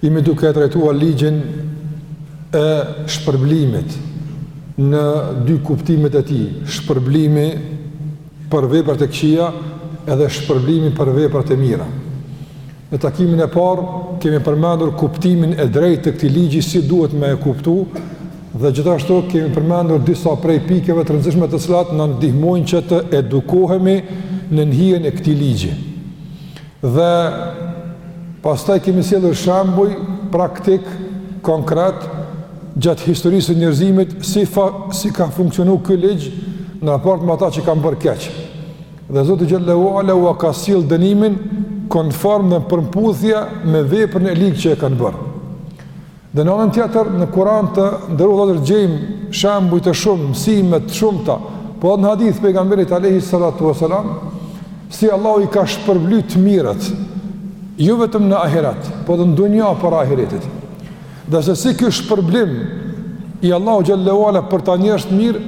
Jemi duke e trajtuar ligjin e shpërblimit në dy kuptimet e tij, shpërblimi për veprat e këqija edhe shpërblimi për veprat e mira. Në takimin e parë kemi përmendur kuptimin e drejtë të këtij ligji si duhet me e kuptu dhe gjithashtu kemi përmendur disa prej pikave të rëndësishme të cilat na ndihmojnë që të edukohemi nën hijen e këtij ligji. Dhe pastaj kemi sjellur shembuj praktikë konkretë gjatë historisë së njerëzimit si fa, si ka funksionu ky ligj në raport me ata që kanë bërë keq. Dhe Zoti xhelle ue ala ua ka sjellë dënimin konform dhe përputhje me veprën e ligë që e kanë bërë. Dhe në anën tjetër në Kur'an, të nderuar, do të gjejmë shembuj të shumtë, mësime të shumta, po edhe në hadithe të pejgamberit alejhi salatu ue selam, si Allahu i ka shpërblyt të mirët, jo vetëm në ahiret, po edhe në dunja para ahiretit. Dhe se si ky shpërblim i Allahut xhelle ue ala për ata njerëz të mirë,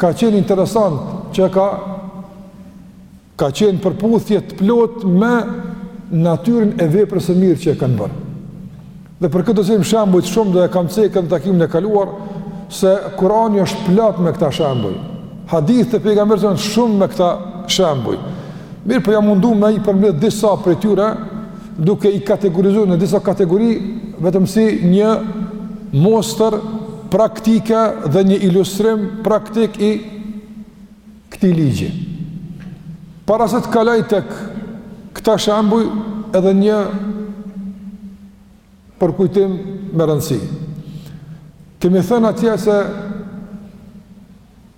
ka qenë interesant që ka Ka qenë përputhje të plotë me natyrën e veprës së mirë që e kanë bërë. Dhe për këtë do zëmë shembuj të shumtë dhe e kam cekë edhe në takimin e kaluar se Kurani është plot me këta shembuj. Hadithet e pejgamberit janë shumë me këta shembuj. Mirëpo jam mundu me i përmledh disa prej tyre, duke i kategorizu në disa kategori, vetëm si një mostër praktike dhe një ilustrim praktik i këtij ligji. Para se të kaloj tek këta shembuj edhe një përkujtim me rëndësi. Kemi thënë atje se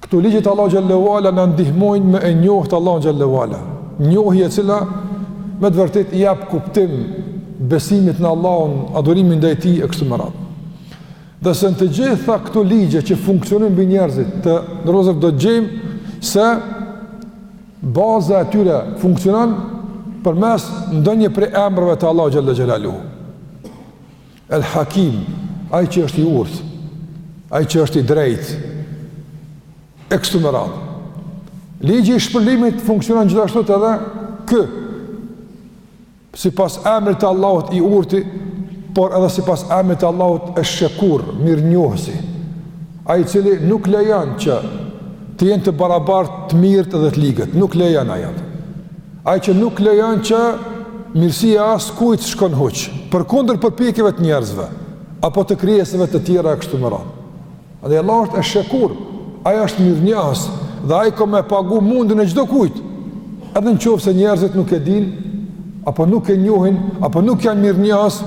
këto ligje të Allahut xhelle ue ala na ndihmojnë me e njohtë Allahun xhelle ue ala. Njohje e cila me të vërtetë i jep kuptim besimit në Allahun, adhurimit ndaj Tij e kështu me radhë. Dhe se në të gjitha këto ligje që funksionojnë mbi njerëzit, të nderuar vëllezër, do të gjejmë se baza e tyre funksionon përmes ndonjë prej emrave të Allahut xhelle xhelaluhu. El Hakim, ai që është i urtë, ai që është i drejtë. E kështu me radhë. Ligji i shpërblimit funksionon gjithashtu edhe ky Sipas emrit të Allahut i urti, por edhe sipas emrit të Allahut esh-Shekur, mirënjohësi, ai i cili nuk lejon që të jenë të barabartë të mirët dhe të ligët, nuk lejon ai atë. Ai që nuk lejon që mirësia e askujt të shkon huq, përkundër përpjekjeve të njerëzve apo të krijesave të tjera e kështu me radhë. Andaj Allahu është esh-Shekur, Ai është mirënjohës dhe Ai ka me e pagu mundin e çdo kujt. Edhe në qoftë se njerëzit nuk e dinë, apo nuk e njohin, apo nuk janë mirënjohës,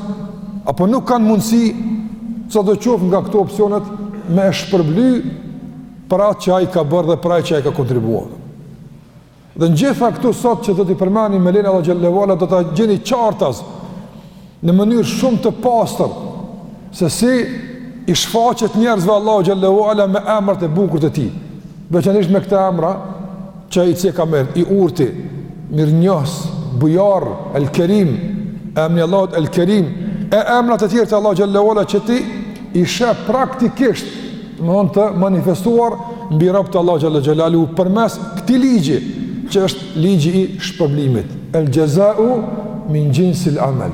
apo nuk kanë mundësi, cilado qoftë nga këto opsionet, me e shpërbly për atë që ai ka bërë dhe për atë që ai ka kontribuar. Dhe në gjitha këto sot që do t'i përmendim me lejen e Allahut xhelle ue ala do ta gjeni qartas në mënyrë shumë të pastër se si i shfaqet njerëzve Allahu xhelle ue ala me emrat e bukur të tij veçanërisht me këta emra që i ceka më herët i urti, mirënjohës, bujar, el kerim emni i Allahut el kerim e emrat e tjerë të Allahut xhelle ue ala që ti i sheh praktikisht Domethënë të manifestuar mbi robtë e Allahut xhelle xhelaluhu përmes këtij ligji që është ligji i shpërblimit. El xhezau min xhinsil amel.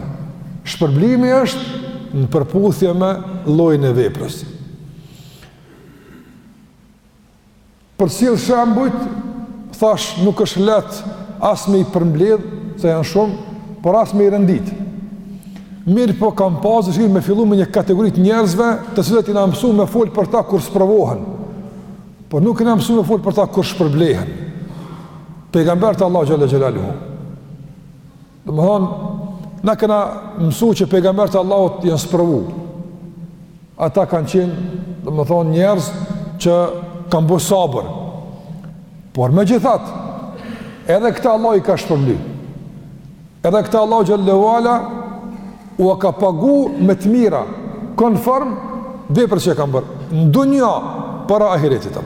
Shpërblimi është në përputhje me llojin e veprës. Për t'i sjell shembujt, thash nuk është lehtë as me i përmbledh, se janë shumë, por as me i rendit. Mirëpo kam pas dëshirë me fillu me një kategori të njerëzve të cilët jena mësu me folë për ta kur sprovohen, por nuk jena mësu me folë për ta kur shpërblehen. Pejgamberët e Allahut xhelle xhelaluhu. Domethënë, na kena mësu që pejgamberët e Allahut janë sprovu. Ata kanë qenë, domethënë, njerëz që kanë bo sabër. Por megjithatë, edhe këta Allahu i ka shpërbly. Edhe këta Allahu xhelle ue ala ua ka pagu me të mira, konform veprës që e kanë bërë. Në dunja, para ahiretit.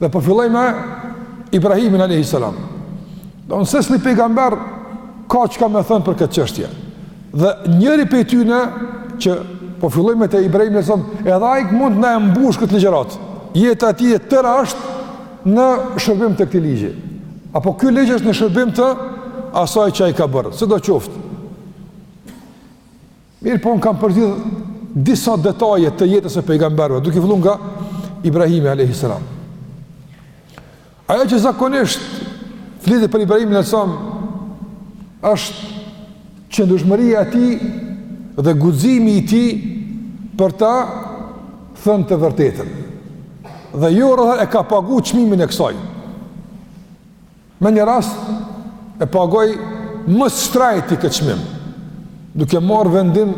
Dhe po filloj me Ibrahimin alejhi selam. Ndonëse secili pejgamber ka çka me thënë për këtë çështje. Dhe njëri prej tyne që po filloj me të Ibrahimi alejhi selam, edhe ai mund të na e mbush këtë ligjëratë. Jeta e tij e tëra është në shërbim të këtij ligji. Apo ky ligj është në shërbim të asaj që ai ka bërë. Sido qoftë. Mirëpo unë kam përzgjedh disa detaje të jetës së pejgamberëve, duke fillu nga Ibrahimi a.s. Ajo që zakonisht flitet për Ibrahimin a.s., është qëndrueshmëria e tij dhe guximi i tij për ta thënë të vërtetën. Dhe jo rrallëherë e ka pagu çmimin e kësaj. Në një rast e pagoi më së shtrenjti këtë çmim, duke marrë vendim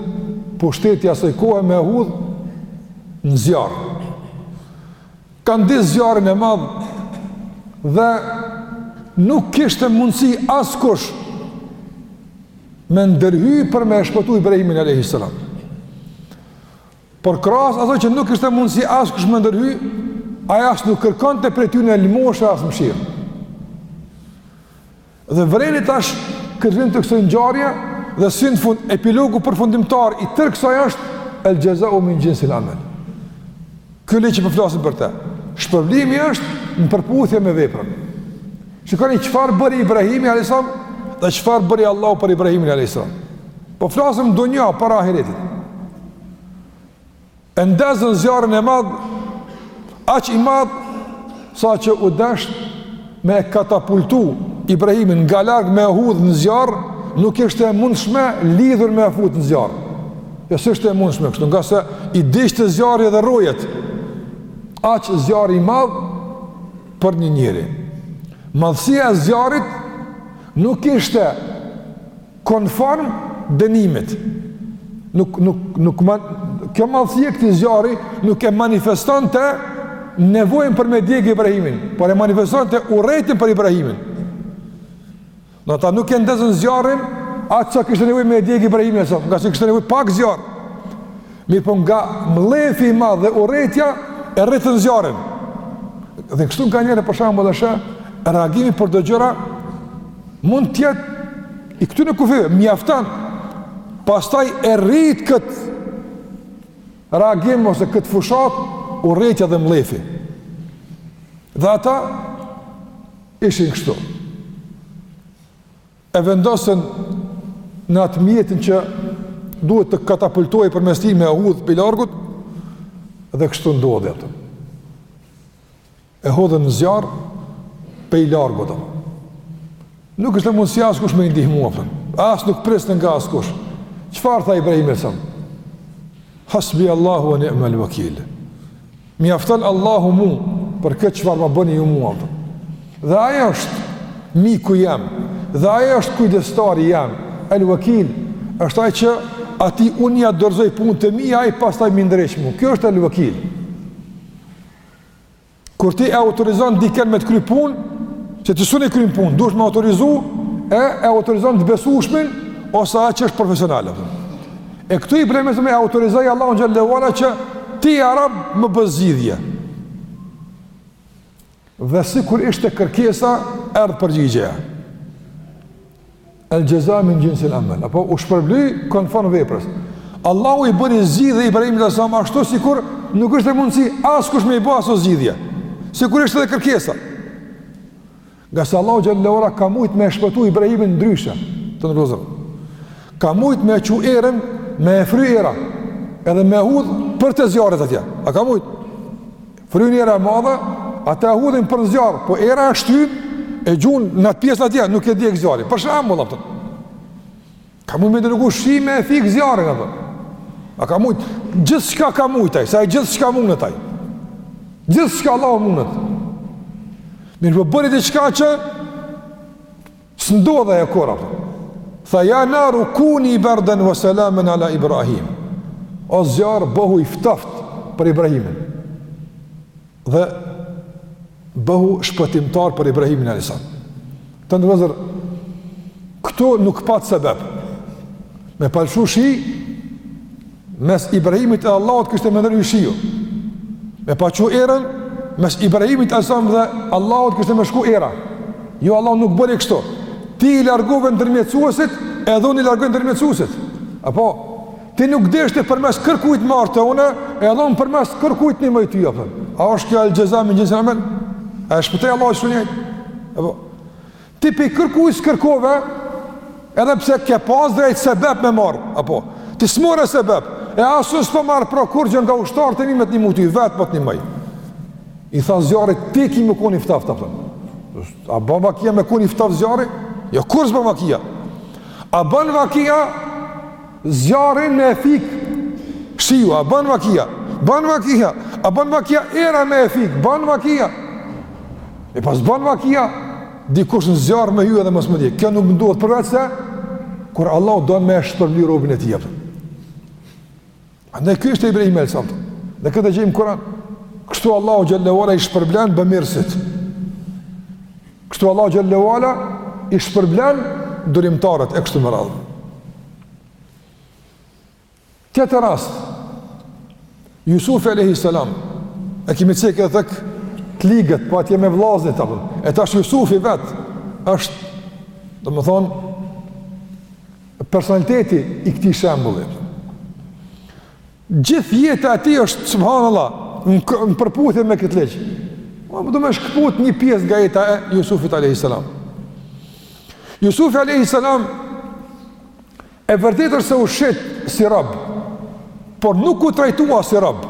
pushteti i asaj kohe me e hudh në zjarr. Kanë ndez zjarrin e madh dhe nuk kishte mundësi askush me ndërhy për me e shpëtu Ibrahimin a.s. Por krahas asaj që nuk kishte mundësi askush me ndërhy, ai as nuk kërkonte prej tyne lëmoshë as mëshirë. Dhe vreni tash kthimin të kësaj ngjarje dhe si në fund epilogu përfundimtar i tërë kësaj është el jazau min jinsil amal. Ky ligj që po flasim për të. Shpërblimi është në përputhje me veprën. Shikoni çfarë bëri Ibrahimi alayhis selam dhe çfarë bëri Allahu për Ibrahimin alayhis Po flasëm dunja para ahiretit. E ndezën zjarrin e madh, aq i madh, saqë u desht me e katapultu Ibrahimin nga larg me hudh në zjarr, nuk ishte e mundshme lidhur me fut në zjarr. Jo s'ishte e mundshme kështu, ngase i digjte zjarri dhe rojet. Aq zjarr i madh për një njeri. Madhësia e zjarrit nuk ishte Konform dënimit, nuk, nuk, nuk, ma, kjo madhësi e këtij zjarri nuk e manifestonte nevojën për me djeg Ibrahimin, por e manifestonte urrejtjen për Ibrahimin. Ata nuk e ndezën zjarrin, aq sa kishte nevojë me e djeg Ibrahimin, ngase kishte nevojë pak zjarr. Mirëpo nga mllefi ma dhe urrejtja e rritën zjarrin. Dhe kështu nganjëherë për shembull e sheh, reagimi për do gjëra mund të jetë i këtu në kufi, mjaftan, pastaj e rrit këtë reagim ose këtë fushatë, urrejtja dhe mllefi. Dhe ata ishin kështu. e vendosën në atë mjetin që duhet të katapultojë përmes tij me hudh prej largut, dhe kështu ndodhi, atë e hudhën në zjarr prej largut, atë nuk kishte mundësi askush me i ndihmu, atë. As nuk priste nga askush, çfarë tha Ibrahimi alejhi selam? Hasbi Allahu ue ni'mel vekil, Më mjafton Allahu mu për këtë çfarë më bëni ju mua. Dhe ai është miku jem, dhe ai është kujdestari jem, El Wakil, është ai që atij unë ja dorëzoj punët e mia, ai pastaj m'i ndreq mu. Kjo është El Wakil. Kur ti e autorizon dikën me të kry punë, që ti s'un e kryn punë, dush me autorizu e e autorizon të besueshmin ose ai që është profesional. E këtu Ibrahimi e autorizoi Allahun xhelle ue ala që ti ja Rab më bën zgjidhje. Dhe sikur ishte kërkesa, erdh përgjigjeja. El jaza min jins al amal. Apo u shpërbly konform veprës. Allahu i bëri zgjidhje Ibrahimit alejhi selam ashtu sikur nuk kishte mundësi askush me i bo aso zgjidhje. Sikur ishte edhe kërkesa. Ngase Allahu xhelle ue ala ka mujt me e shpëtu Ibrahimin ndryshe, të nderuar. Ka mujt me çu erën me e fry era, edhe me e hudh për të zjarrit atje. A ka mujt? Fryn era e madhe, ata e hudhin për zjarr, po era e shtyn e gjun në atë pjesë atje, nuk e djeg zjarri. Për shembull apo. Ka mujt me dërgu shi me e fik zjarrin, apo? A ka mujt? Gjithçka ka mujt ai, se gjithçka mundet ai. Gjithçka Allahu mundet. Mirëpo bëri diçka që s'ndodh kurrë, apo? Tha ja naru kuni berden ve selamen ala Ibrahim. O zjarr, bohu i ftoft për Ibrahimin. Dhe bohu shpëtimtar për Ibrahimin alayhis salam. Të nderuar këtu nuk pat sebeb. Me pa lshu shi mes Ibrahimit e Allahut kishte me ndërhy shiu. Me pa çu erën mes Ibrahimit alayhis salam dhe Allahut kishte me shku era. Jo Allahu nuk bëri kështu. Ti i largove ndërmjetësuesit, edhe unë i largoj ndërmjetësuesit. Apo Ti nuk deshte përmes kërkujt me ardh te unë, e edhe unë përmes kërkujt s'të ndihmoj ty, apo. A është kjo el-xhezau min xhinsil amel? A e shpëtoi Allahu njëjtë? Apo, ti prej kërkujt s'kërkove, edhe pse ke pas drejt sebeb me marrë, apo, ti s'more sebeb, e as unë s'po marr pra kurgjë nga ushtarët e mi me të ndihmu ty, vetë po të ndihmoj. I tha zjarrit, ti ki me kon i ftoft, apo. A bën vakia me kon i ftoft zjarri? Jo, kurrë s'bën vakia? A bën vakia Zjarrin me e fik shiu, a ban vakia Ban vakia A ban vakia era me e fik Ban vakia E po a ban vakia Dikush në zjarr me hy edhe mos me u djeg Kjo nuk ndodh përveç se Kur Allahu don me e shpërbly robin e tij apo Andaj ky ishte Ibrahimi alayhi salam. Dhe këtë e gjejmë në Kur'an. Kështu Allahu xhallahu ala i shpërblen bamirësit. Kështu Allahu xhallahu ala i shpërblen durimtarët e kështu me radhë. Tjetër rast Jusufi alayhi salam e kimi cek edhe te ligjet, po atje me vllaznit apo. E tash Jusufi vetë është domethënë personaliteti i këtij shembulli. Gjithë jeta e tij është subhanallah, në përputhje me këtë ligj. Po do me shkput një pjesë nga jeta e Jusufit alayhis salam. Jusufi alayhis salam e vërtetë se u shit si rob, por nuk u trajtua si rob.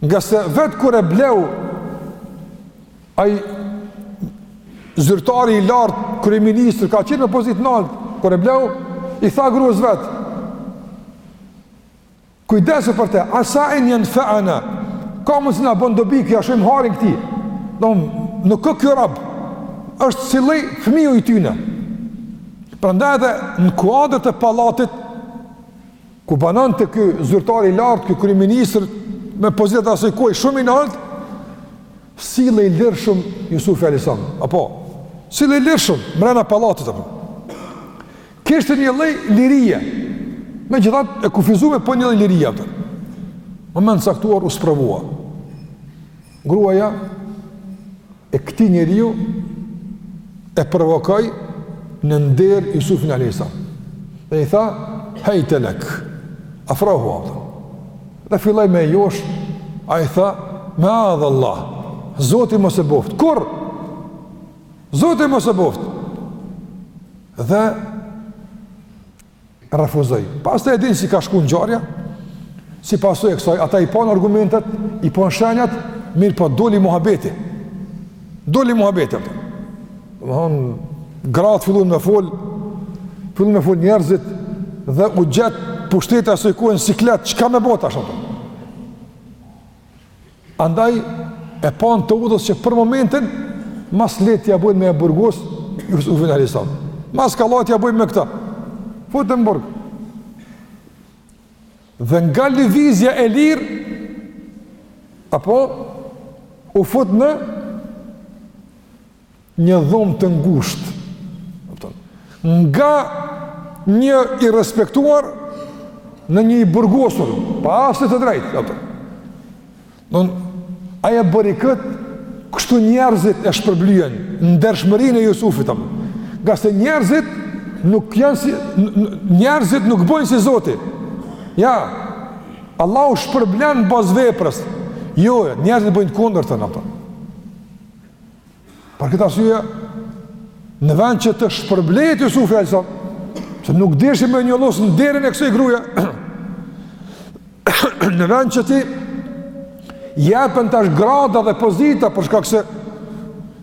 Ngase vetë kur e bleu Ai zyrtari i lartë, kryeministër ka qenë në pozitë nalt, kur e bleu i tha gruas vet. Kujdesu për të, asa en jenfeana, ka mundësi na bon dobi, ia shohim hajrin këtij. Do nuk ka kon rob. Është si lloj fëmiju i tyne. Prandaj edhe në kuadër të pallatit ku banonte ky zyrtar i lartë, ky kryeministër me pozitat e asaj kohe shumë i naltë, Sillej lirshëm Jusufi alejhi selam, a kupton, sillej lirshëm, mrena pallatit, a kupton. Kishte një lloj lirie, megjithatë kufizume, po një lloj lirie, a kupton. Në një moment caktuar u sprovua. Gruaja e këtij njeriu e provokoi në nder Jusufin alejhi selam. Dhe i tha, hejte lek, afrohu, a kupton. Dhe filloi me josh, ai tha, meadhallah, Zoti mos e boft, kurrë. Zoti mos e boft. Dhe refuzoi. Pastaj e din si ka shku ngjarja, si pasojë e kësaj, ata i pon argumentet, i pon shenjat, mirëpo doli muhabeti. Doli muhabeti. Domthon gratë fillun me fol, fillun me fol njerëzit dhe u gjet pushteti asaj kohe në siklet, çka me bo tash a? Andaj e pan të udhës që për momentin ma së lehti ia bëjnë me e burgos Jusufin alejhi selam. Ma së kollajti ia bëjnë me këta. E futën në burg. Dhe nga lëvizja e lirë, a kupton u fut në një dhomë të ngushtë, a kupton, nga një i respektuar në një i burgosur, pa asnjë të drejtë, a kupton. Domethënë ia bëri këtë, kështu njerëzit e shpërblyen, ndershmërinë e Jusufit, a kupton. Ngase njerëzit nuk janë si, njerëzit nuk bëjnë si Zoti. Jo, Allahu shpërblen në bazë veprës. Jo, njerëzit bëjnë të kundërtën, a kupton Për këtë arsye, në vend që të shpërblehet Jusufi alejhi selam, që nuk deshi me e njollos nderin e kësoj gruje, në vend që t'i jepen tash grada dhe pozita, për shkak se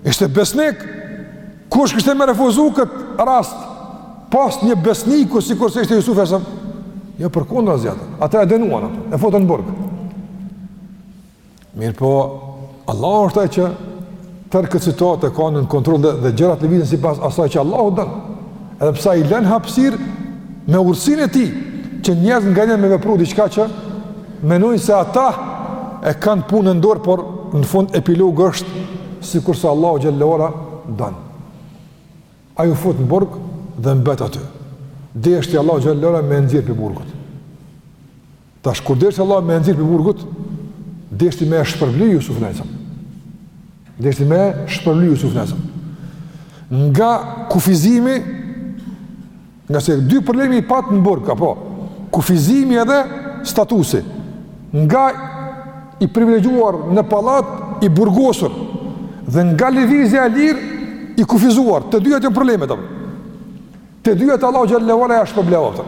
ishte besnik, kush kishte me refuzu këtë rast, pas një besniku, sikurse ishte Jusufi alejhi selam, jo përkundrazi, ata e dënuan, e futën në burg. Mirëpo, Allahu është ai që tërë këtë situatë e ka nën kontroll dhe, dhe gjërat lëvizin sipas asaj që Allahu don. Edhe pse i len hapësirë me urtësinë e tij, që njerëz nganjëherë me vepru diçka që menojnë se ata e kanë punën në dorë, por në fund epilogu është sikurse Allahu xhele ve ala don. Ai u fut në burg dhe mbet aty. Deshti Allahu xhele ve ala me e nxjerrë prej burgut. Tash kur desh Allahu me e nxjerrë prej burgut, deshti me e shpërbli Jusufin alejhi selam. Deshti me e shpërbli Jusufin alejhi selam. Nga kufizimi, ngase dy probleme i pat në burg, apo, kufizimi edhe statusi, nga i privilegjuar në pallat, i burgosur, dhe nga lëvizja e lirë, i kufizuar, të dyjat problemet, apo. Të dyjat Allahu xhele ve ala ia shpërbleu, apo.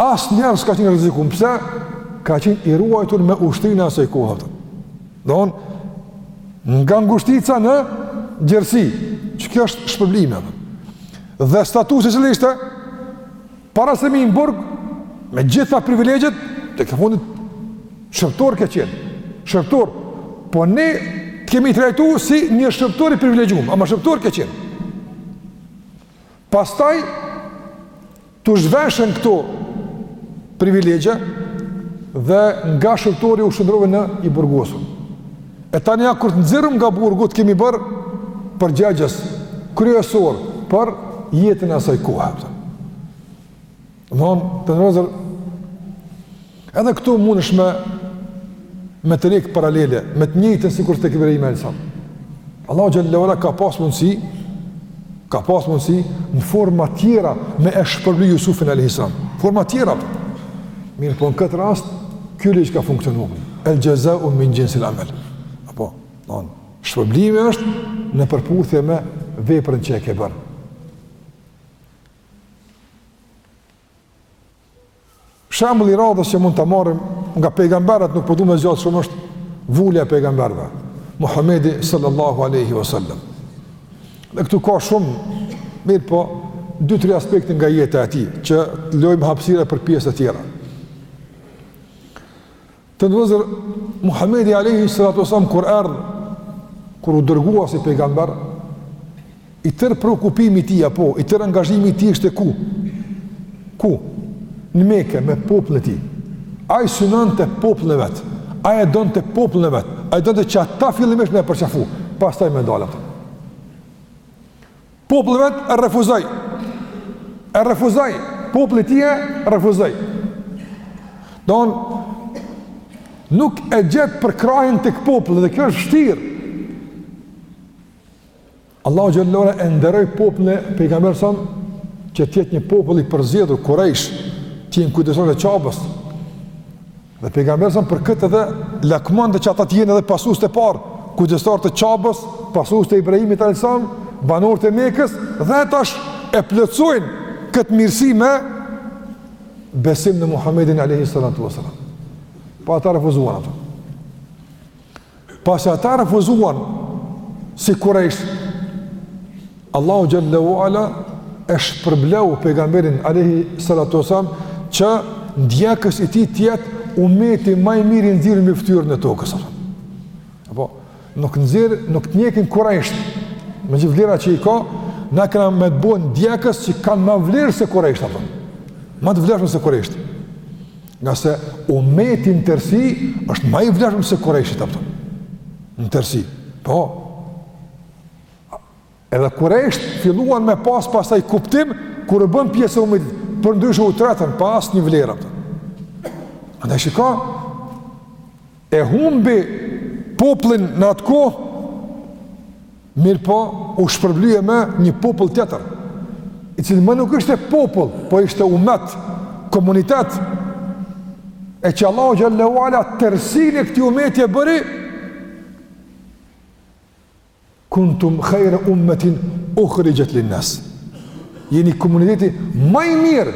Asnjëri s'ka qenë i rrezikum, pse? Ka qenë i ruajtur me ushtrinë e asaj kohe. Domethënë, nga ngushtica në gjerësi, që kjo është shpërblimi. Dhe statusi cili ishte, para se me hi në burg, me gjitha privilegjet, tek e fundit, shërbëtor ke qenë, shërbëtor, po ne të kemi trajtu si një shërbëtor i privilegjum, ama shërbëtor ke qenë. Pastaj, T'u zhveshën këto privilegje dhe nga shërbëtori u shndërrove në i burgosur. E tani ja kur të nxorëm nga burgu të kemi bërë përgjegjës kryesor për jetën e asaj kohe. Të nderuar vëllezër, Edhe këtu mundesh me, me tërhek paralele, me të njëjtën sikur tek Ibrahimi alejhi selam. Allahu xhele ve ala ka pas mundësi, ka pas mundësi në forma tjera me e shpërbli Jusufin a.s. Forma tjera, mirëpo në këtë rast, kjo ligj ka funksionu, el xhezau min xhinsil amel. Apo, domethënë, shpërblimi është në përputhje me veprën që e ke bërë. Shembulli i radhës që mund ta marrim nga pejgamberët nuk po dum me zgjat shumë është vulja e pejgamberëve. Muhamedi sallallahu alaihi wasallam. Dhe këtu ka shumë mirëpo dy tre aspekte nga jeta e tij që të lëjmë hapësira për pjesë të tjera. Të nderuar vëllezër, Muhammedi alejhi salatu ves-selam, kur erdh, kur u dërgua si pejgamber, i tërë preokupimi i tij, apo, i tërë angazhimi i tij ishte ku? Ku? Në Meke, me popullin e tij. Ai synonte popullin e vet, ai e donte popullin e vet, ai donte që ata fillimisht me e përqafu, pastaj me dalë atë. Populli vet e refuzoi. E refuzoi. Populli i tij e refuzoi. Don nuk e gjet përkrahjen tek populli dhe kjo është vështirë. Allahu xhelle ue ala e nderoi popullin e pejgamberit tonë që të jetë një popull i përzgjedhur, kurejsh, të jenë kujdesorë të Qabës. Dhe pejgamberi a.s. për këtë edhe lakmonte që ata të jenë edhe pasuesit e parë, kujdestar të Qabës, pasuesit e Ibrahimit alayhis salam, banorët e Mekës dhe tash e plotësojnë këtë mirësi me besim në Muhamedin alayhi salatu wasalam. Po ata refuzuan atë. Pasi ata refuzuan si kurejsht, Allahu xhelle ue ala e shpërbleu pejgamberin alejhi salatu ue selam që ndjekës i tij të jetë umeti ma i mirë i nxjerrë mbi ftyrën e tokës. Apo, nuk nxjerr, nuk të njekin kurejsht, me gjithë vlera që i ka, na kena me të bo ndjekës që kanë ma vlerë se kurejsht, apo, ma të vlershëm se kurejsht. Ngase umeti në tërsi është ma i vlefshëm se kurejshit, a kupton. Në tërsi. Po. Edhe kurejsht filluan me pas pastaj kuptim kur u bënë pjesë e umetit. Përndryshe u tretën, pa asnjë vlerë, a kupton. Andaj shiqo, e humbi popullin në atë kohë, Mirëpo u shpërblye me një popull tjetër, i cili më nuk ishte popull, po ishte umet, komunitet. E që Allahu xhelle ue ala tërsinë e këtij umeti e bëri kuntum khayra ummatin ukhrijat lin-nas. Jeni komuniteti ma i mirë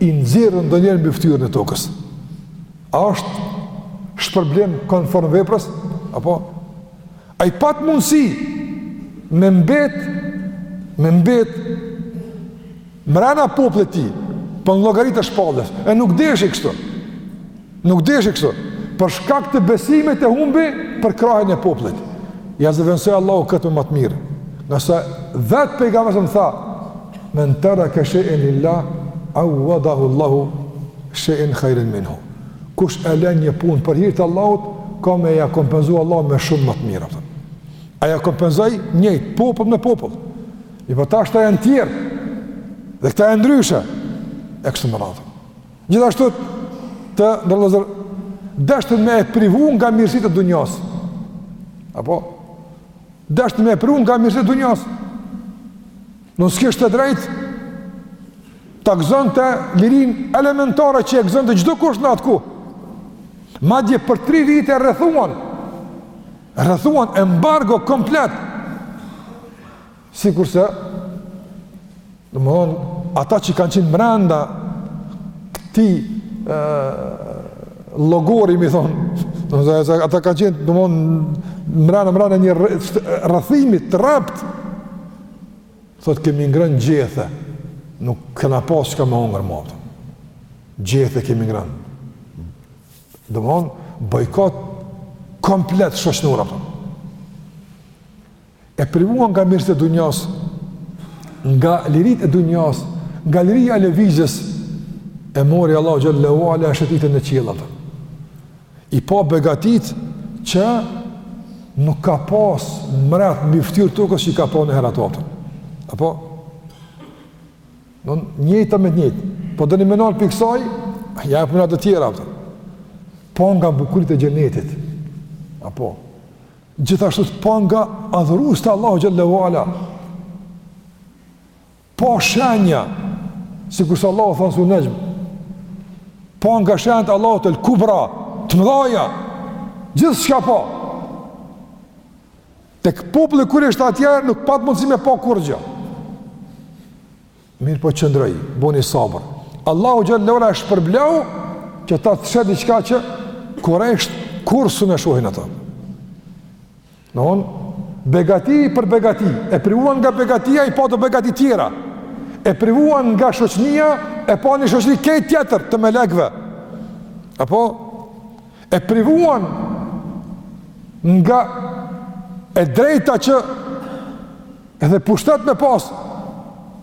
i nxjerrë ndonjëherë mbi fytyrën e tokës. A është shpërblim konform veprës apo A e pat mundësi me mbet me mbet mrena popullit të tij, po në llogari të shpallës. E nuk deshi kështu. Nuk deshi kështu. Për shkak të besimit e humbi përkrahjen e popullit. Ja zëvendësoi Allahu këtë me ma të mirë. Ngase vetë pejgamberi a.s. tha, "Man taraka shay'in lillah, awadahu Allahu shay'in khayrin minhu." Kush e lën një punë për hir të Allahut, ka me ia kompenzu Allahu me shumë ma të mirë, a kupton. Ia kompenzoi njëjtë, popull me popull. Mirëpo tash ata janë tjerë. Dhe këta janë ndryshe. E kështu me radhë. Gjithashtu të nderuar, deshtën me e privu nga mirësitë e dunjas. Apo deshtën me e privu nga mirësitë e dunjas. Nuk s'kishte të drejtë ta gëzonte lirinë elementare që e gëzonte çdokush në atë kohë. Madje për 3 vite rrethuan rrethuan embargo komplet. Sikurse domthon ata që kanë qenë mrenda këtij llogori me thon, domthon ata kanë qenë domthon mrenda mrenda një rrethimi të rreptë Thotë kemi ngrënë gjethe, nuk kena pas çka me hongër ma, kupton. Gjethe kemi ngrënë. Domethonë, bojkot komplet shoqnor, a kupton. E privuan nga mirësitë e dunjas, nga liritë e dunjas, nga liria e lëvizjes, e mori Allahu xhelle ve ala e shëtiti në qiell, a kupton. I pa begatitë që nuk ka pas mret mbi fytyrë tokës që i ka pa njëherë ato, kupton. Apo? E njëjta me të njëjtën. Po doni me e nal prej kësaj, ja epim na të tjera. Kupton. Pa nga bukuritë e xhenetit. Apo? Gjithashtu pa nga adhurues të Allahut xhelle ve ala. Pa shenja, sikurse Allahu thon sure Nexhm, pa nga shenjat e Allahut el-kubra, të mëdhaja, gjithçka pa. Tek populli kur ishte atëherë, nuk pat mundësi me pa kurgjë. Mirëpo qëndroi, boni sabër. Allahu xhelle ve ala e shpërbleu, që ta sheh diçka që kurejshët kurrë s'un e shohin ato. Domthon, begati për begati, e privuan nga begatia i pa do begati tjera, e privuan nga shoqnia e pa një shoqni kejt tjetër të melekve, apo e privuan nga e drejta që edhe pushtet me pas,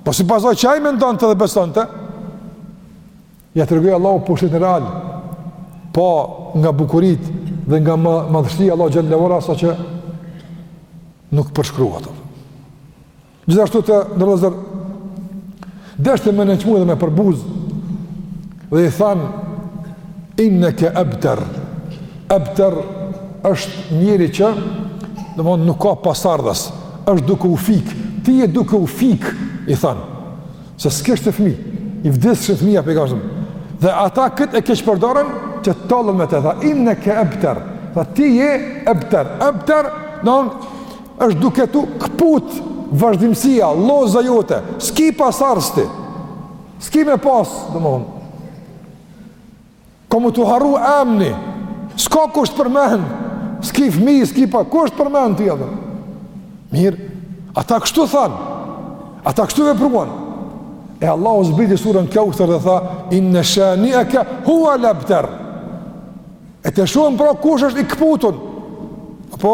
po sipas asaj që ai mendonte dhe besonte, Ia tregoi Allahu pushtetin real, pa nga bukuritë dhe nga madhështia e Allahut xhelle ve ala sa që nuk përshkruhet ato. Gjithashtu të nderuar vllezër, deshtën me e nënçmu dhe me e përbuz, dhe i thanë, inneke ebter, ebter është njeri që, domethonë nuk ka pasardhës, është duke u fik, ti je duke u fik, i thanë, se s'kishte fëmijë, i vdisshin fëmija pejgamberit. Dhe ata këtë e keqpërdorën që të tallen me të, tha inneke ebter. Tha ti je ebter. Ebter domthon është duke t'u kput vazhdimësia, loza jote, s'ki pasardhës ti. S'ki me pas, domthon. Ka me t'u harru emni, s'ka kush t' përmen, s'ki fmi, s'ki pa, kush t'përmen tjetër. Mirë, ata kështu thanë, ata kështu vepruan. E Allahu zbriti surën Keuther dhe tha, inne shanieke huvel ebter. E të shohim pra kush është i këputun. Apo,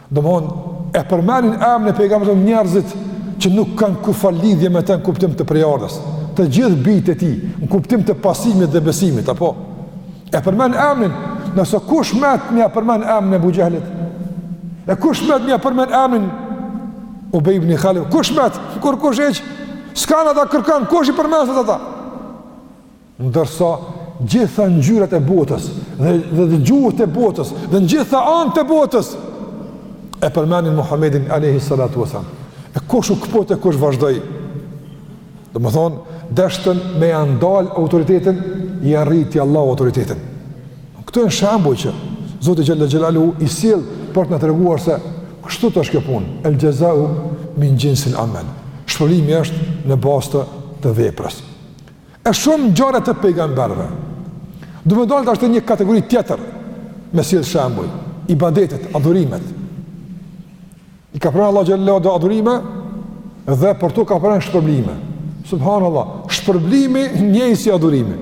Domthon e përmenin emrin e pejgamberit njerëzit që nuk kanë kurrfarë lidhje me të në kuptim të prejardhjes, të gjithë bijtë e tij, në kuptim të pasimit dhe besimit, apo? E përmen emrin, ndërsa kush met me ja përmen emrin Ebu Xhehlit? E kush met me ja përmen emrin Ubej ibn Halefit? Kush met? Kurkush hiç? S'kan ata kërkan, kush i përmen sot ata? Ndërsa, gjitha ngjyrat e botës, dhe, dhe, dhe gjuhët e botës, dhe në gjitha anët e botës, e përmenin Muhammedin alejhi salatu ve selam. E kush u këput e kush vazhdoi. Domethonë, deshtën me ja ndal autoritetin, ja rriti Allahu autoritetin. Këto janë shembuj që, Zoti xhel-le xhelaluhu i sjell për të na treguar se, kështu të është kjo punë, el xhezau min xhinsil amel. Shpërblimi është në bazë të veprës. E shumë ngjarje të pejgamberëve. Du me dal tash te një kategori tjetër me sjell shembuj, ibadetet, adhurimet. I ka përmen Allahu xhel-le ve ala do adhurime dhe për to ka përmen shpërblime. Subhanallah, shpërblimi njëjt si adhurimi.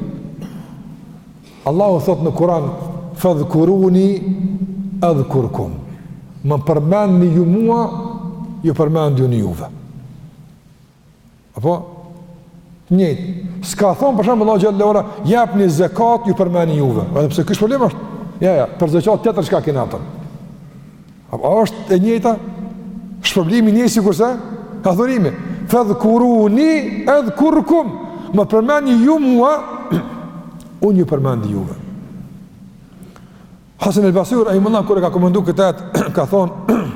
Allahu thot në Kur'an, "Fedhkuruni edhkurkum." Më përmendni ju mua, ju përmendi unë juve. Apo, njëjtë. S'ka thonë për shembull Allahu xhel-le ve ala, japni zekat ju përmeni juve. Edhe pse ky shpërblim është. Ja ja, për zekat tjetër çka keni atë. Apo është e njëjta shpërblimi njëjt sikurse adhurimi. Fedhkuruni edhkurkum. Më përmeni ju mua, unë ju përmendi juve. Hasan el Basri rahimehullah kur e ka komentuar këtë ajet, ka thonë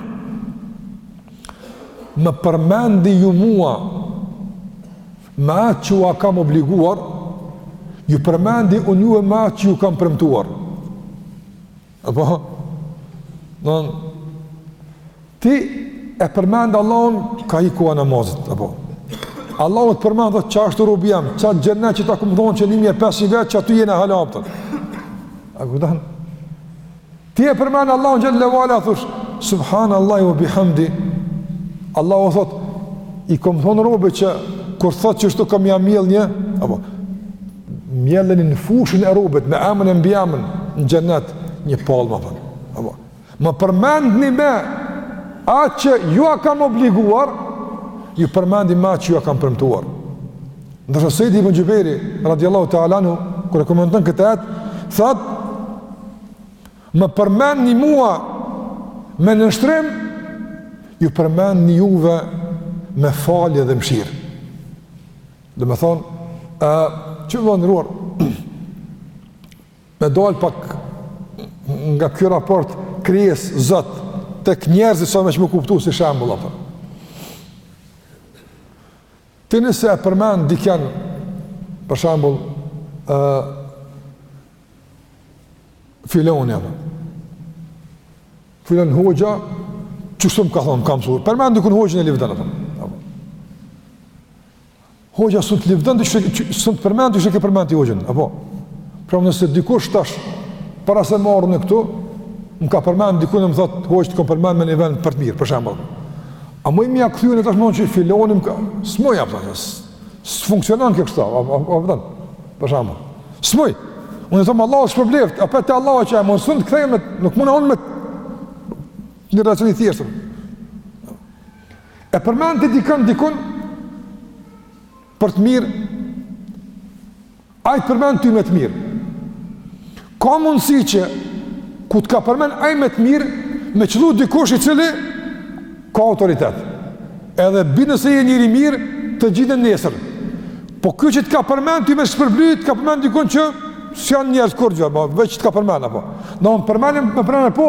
më përmendni ju mua me atë që ua kam obliguar, ju përmendi unë juve me atë që ju kam premtuar. Apo, në, Ti e përmend Allahun ka i kua namazit, apo? Allahu t'përmend dhe që ashtu robi jem, qat xhennet që ta kom dhonë që 1500 vetë që aty jene halaptën. A këtanë? Ti e përmend Allahun xhel-le ve ala, thush, subhanallahi ve bihamdihi. Allahu thot, i kom thonë robi që kur thot qashtu kom me ja mjell një, apo? Mjellin në fushën e robit, me emën e mbiemën, në xhennet, një palmë, apo? Më përmendni me atë që jua kam obliguar, ju përmendi me atë që jua kam premtuar. Ndërsa Seid Ibn Xhubejri, radiallahu ta'ala anhu, kur e komenton këtë ajet, thotë, më përmendni mua me nënshtrim, ju përmendi juve me falje dhe mshirë. Domethënë, që vëlla i nderuar, Me dalë pak nga kjo raport krijesë Zot tek njerëzit sa me e kuptu si shembull apo. Ti nëse e përmend dikën për shembull ë uh, filani apo. Filan hoxha kështu m'ka thon kam thur. Përmend dikun hoxhën e lavdon apo. Hoxha sun të lavdon, sun të përmend qysh e përmend ti hoxhën, apo. Pra nëse dikush tash para se me ardhë këtu, më ka përmend dikun më thot, hoxhë të kom përmend në një vend për të mirë, për shembull. A muj me ia kthy tash që filani m'ka, s'muj apo tash. S'funksionon kjo kështu, apo apo apo. Për shembull. S'muj. Unë them Allahu shpërbleft, apo te Allahu që më sun të kthehem, nuk mund të unë me një relacion i thjeshtë. E përmend ti dikën dikun për të mirë? Ai të përmend ty me të mirë. Ka mundësi që ku të ka përmend ai me të mirë, me qëllu dikush i cili ka autoritet. Edhe bie nëse je njeri mirë, të gjindet nesër. Po kjo që të ka përmend ty me shpërbly, të ka përmend dikun që s'jan njerëz kurgjë, po veç të ka përmend apo. Domethënë përmendja me përmendje po,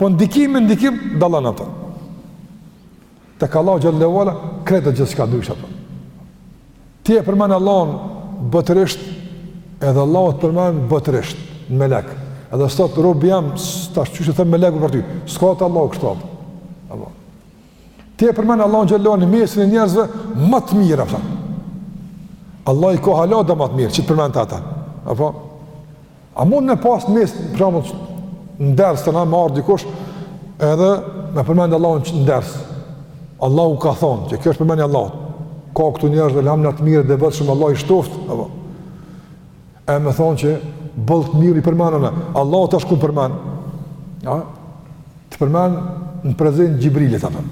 po ndikim me ndikim dallon apo. Tek Allahu xhele ve ala, krejt dhe gjithçka dusha për. Ti e përmend Allahun botërisht, edhe Allahu të përmend botërisht, në melek. Edhe së të robë jam, ta shqyshë të thëmë meleku për ty, s'ka te Allahu kështu atë. Ti e përmend Allahun xhele ve ala në mesin e njerëzve, më të mirë, Allah i ka hala edhe më të mirë, që të përmend te ata. Apo? A mund me pas në mes, për shembull, në ders tanë me ardhë dikush, edhe me përmendë Allahun në ders. Allahu ka thonë, që kjo është përmendje e Allahut. Ka këtu njerëz dhe ulema të mirë dhe të devotshëm Allahu i shtoftë. Apo. Domethënë që boll të mirë e përmenëm. Allahu tash ku t'përmend. Ja? Të përmend në prezencë t'Xhibrilit. Apo.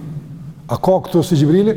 A ka këtu si Xhibrili?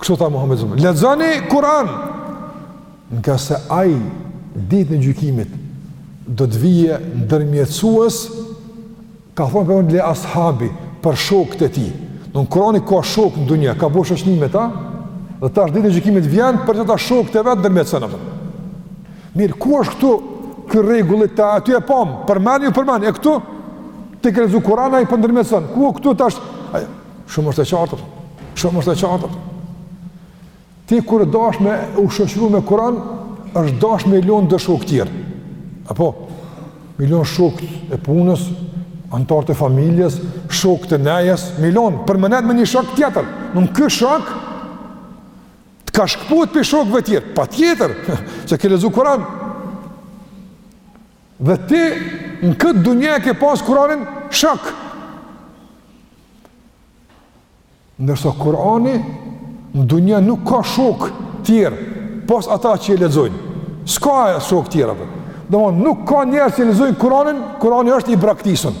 Kështu tha Muhammed alejhi selam, lexoni Kur'an, ngase ai ditën e gjykimit, do të vijë ndërmjetësues, ka thonë li ashabihi, për shokët e tij. Domthon Kur'ani ka shokë në dunja, ka bo shoqni me ta, dhe tash ditën e gjykimit vjen, për qeta shokët e vet ndërmjetëson. Mirë, ku është këtu ky rregulli, te aty e pamë, përmeni ju përmeni, e këtu, ti ke lexu Kur'an, ai po ndërmjetëson, ku këtu tash, Shumë është e qartë. Shumë është e qartë. Ti kur dash me u shoqëru me Kur'an, është dash me i lënë do shokë tjerë. Apo me i lënë shokët e punës, anëtarët e familjes, shokët e nejës, me i lënë për me nejt me një shok tjetër. Domthon ky shok të ka shkëput prej shokëve tjerë. Patjetër, që ke lexu Kur'an. Dhe ti në këtë dunja e ke pas Kur'anin shok. Ndërsa Kur'ani në dunja nuk ka shok tjerë pos ata që e lexojnë. S'ka shok tjerë, a kupton. Domthon nuk ka njerëz që lexojnë Kur'anin, Kur'ani është i braktisun.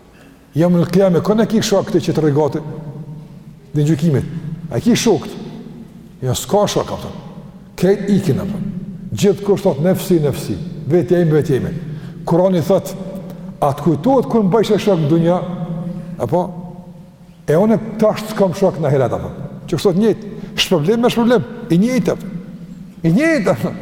Jeumul kijame, kënd e ki shok këtu që të tregoj ditën e gjykimit. A ki shok ti? Jo, s'ka shok, a kupton. Krejt ikin, a kupton. Gjithkush thot nefsi, nefsi. Vetja jeme, vetja jeme. Kurani thot, a të kujtohet kur më bëjshe shok në dunja, apo? E unë tash të kam shok në ahiret, a kupton. Qe kështu njëjtë, shpërblim me shpërblim, i njëjtë, a kupton. I njëjtë, a kupton.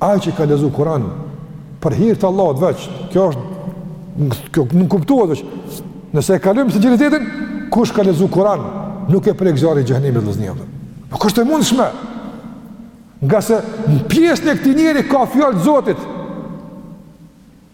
Ai që ka lexuar Kur'an për hir të Allahut veç, kjo është kjo nënkuptohet veç. Nëse e kalojmë sinqeritetin, kush ka lexuar Kur'an, nuk e prek zjarri i xhehenemit vëllazni. Nuk është e mundshme. Ngase në pjesën e këtij njeri ka fjalë të Zotit.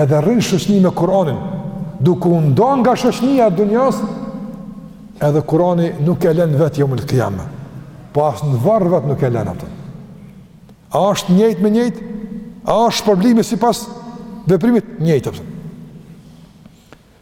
Edhe rrin në shoqni me Kur'anin, duke u nda nga shoqnia e dunjas, edhe Kur'ani nuk e lën vetë jeumul kijame. Po as në varr vet nuk e lën, a kupton. A është njëjtë me njëjtë? A është shpërblimi sipas veprimit njëjtë, a kupton?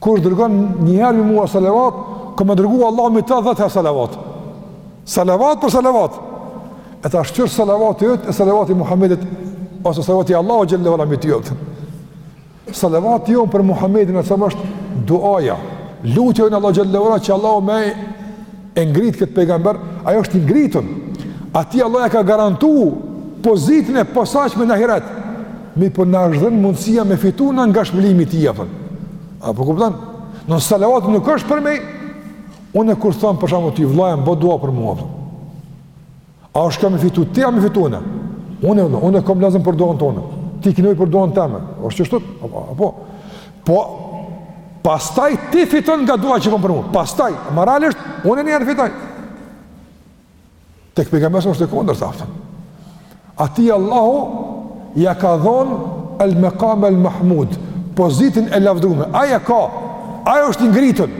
Kush dërgon një herë mbi mua salavat, ka me dërgu Allahu mbi të dhjetë herë salavat. Salavat për salavat. E tash kqyr salavati yt e salavati i Muhamedit ose salavati i Allahut xhelle ue ala mbi ty. Salavati jonë për Muhamedin alejhi selam është duaja. Lutja në Allahun xhelle ue ala që Allahu me e ngrit këtë pejgamber, ai është i ngritun. Atij Allahu ja ka garantu pozitën e posaçme në ahiret. Mi po na është dhënë mundësia me fitu na nga shpërblimi i tij, apton. A po kupton? Në salavat nuk është për me, unë e kur thom për shembull ti vllau jem, bo dua për mua. Për. A është ka me fitu, ti a me fitu na? Unë e, unë e kom lazëm për duan tone. Ti ki nevojë për duan teme. A është qashtu? A po, po. Po, pastaj ti fiton nga dua që bon për mua. Pastaj, moralisht, unë e njerë fitoj. Tek pejgamberi s.a.s. është e kundërta, apton. Atij Allahu ia ka dhon al maqam al mahmud, pozitën e lavdrume. Ai e ka. Ai është i ngritur.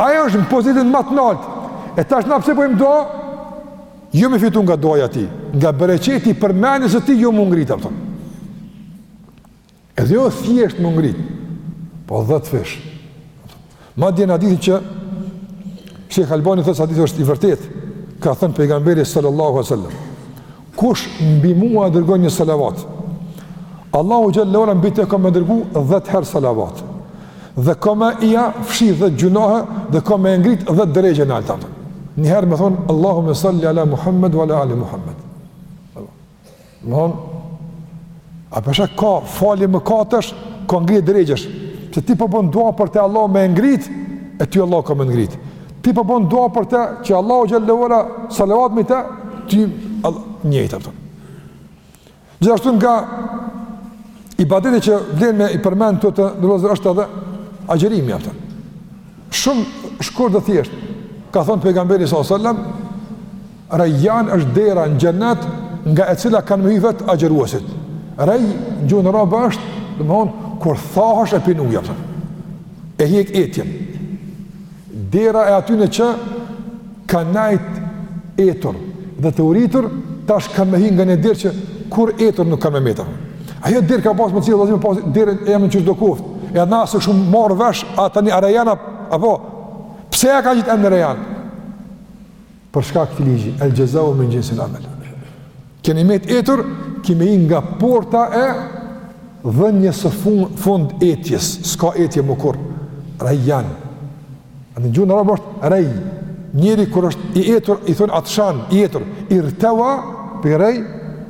Ai është në pozitën më të naltë. E tash na pse po bojmë dua? Jo me fitu nga duaja e tij, nga bereqeti i përmendjes së tij, jo m'u ngrit, apton. Edhe jo thjesht m'u ngrit, po dhetëfish. Madje në hadithin që sheh Albani tho se hadithi është i vërtetë, ka thënë pejgamberi sallallahu a sallam, kush mbi mua dërgon një salavat, Allahu xhelle mbi të ka me dërgu dhetë herë salavat, dhe ka me ia fshi dhetë gjunahe, dhe ka me ngrit dhetë drexhe nalt. Njëherë me thonë, Allahumme salli ala Muhammed, wa ala ali Muhammed. Domthon a po sheh ka falje mëkatesh, ka ngritje drexhesh. Pse? Ti po bën dua për të Allahu me ngrit, e ty Allahu ka me ngrit. Ti po bën dua për të që Allahu xhelle ve ala salavat mbi të, ty njëjtë, apton. Gjithashtu nga ibadetet që vlen me i përmend, të nderuar vëllezër është edhe agjërimi, apton. Shumë shkurt dhe thjeshtë, ka thonë pejgamberi s.a.s. Rejjan është dera në xhenet nga e cila kanë me hy vetë agjëruesit. Rej, në gjuhën arabe është, domethonë, kur thahesh e pin ujë, apton, e hjek etjen. Dera e atyne që kanë najt etur dhe të uritur, tash kanë me hy nga një derë që kurrë etur nuk kanë me met, apton. Ajo derë ka pasë më cilë, dhe zime pasë derë Rejjan në qështë do koftë, e na së shumë marrë vesh, a tani a rejana, apo, pse e ka qit emën Rejjan? për shkak të këtij ligji, el jazau min jinsil amal. Keni met etur, ki me hi nga porta e dhënies së fund, fund etjes, s'ka etje më kurrë, rejjan. A në gjuhën arabe është rej, njeri kur është i etur, i thonë atshan, i etur, irteva, prej rej,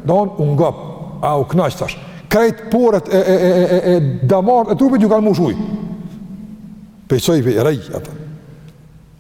domethon u ngop, a u knaq tash, krejt poret e, e, e, e, e, e damarët e trupit iu kanë mush ujë. Prej asoj rej, apton.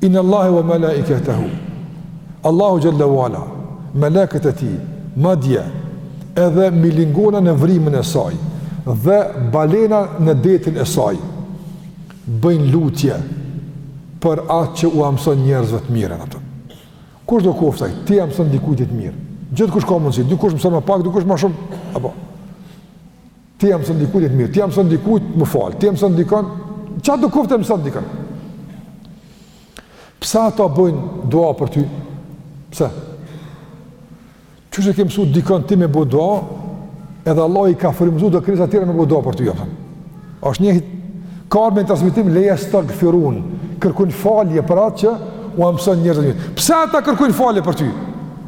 Inna Allahe wa malaikatahu Allahu Xhel-le we ala, melekët e tij, madje edhe milingona në vrimën e saj dhe balena në detin e saj, bëjnë lutje për atë që ua mëson njerëzve të mirën, apo. Kushdo qoftë ai, ti ia mëson dikujt të mirë. Gjithkush ka mundësi, dikush mëson ma pak, dikush ma shumë. Apo. Ti ia mëson dikujt një të mirë, ti ia mëson dikujt me u falë, ti e mëson dikon, çkado qoftë e mëson dikon? Pse ata bëjnë dua për ty? Pse? Qysh e ke mësu dikon ti me bo dua, edhe Allahu i ka frymëzu edhe krijesat tjera me bo dua për ty, jam është një ka ardhë në transmetim, le jestagfirun, kërkojnë falje për atë që ua mëson njerëzve. Pse ata kërkojnë falje për ty?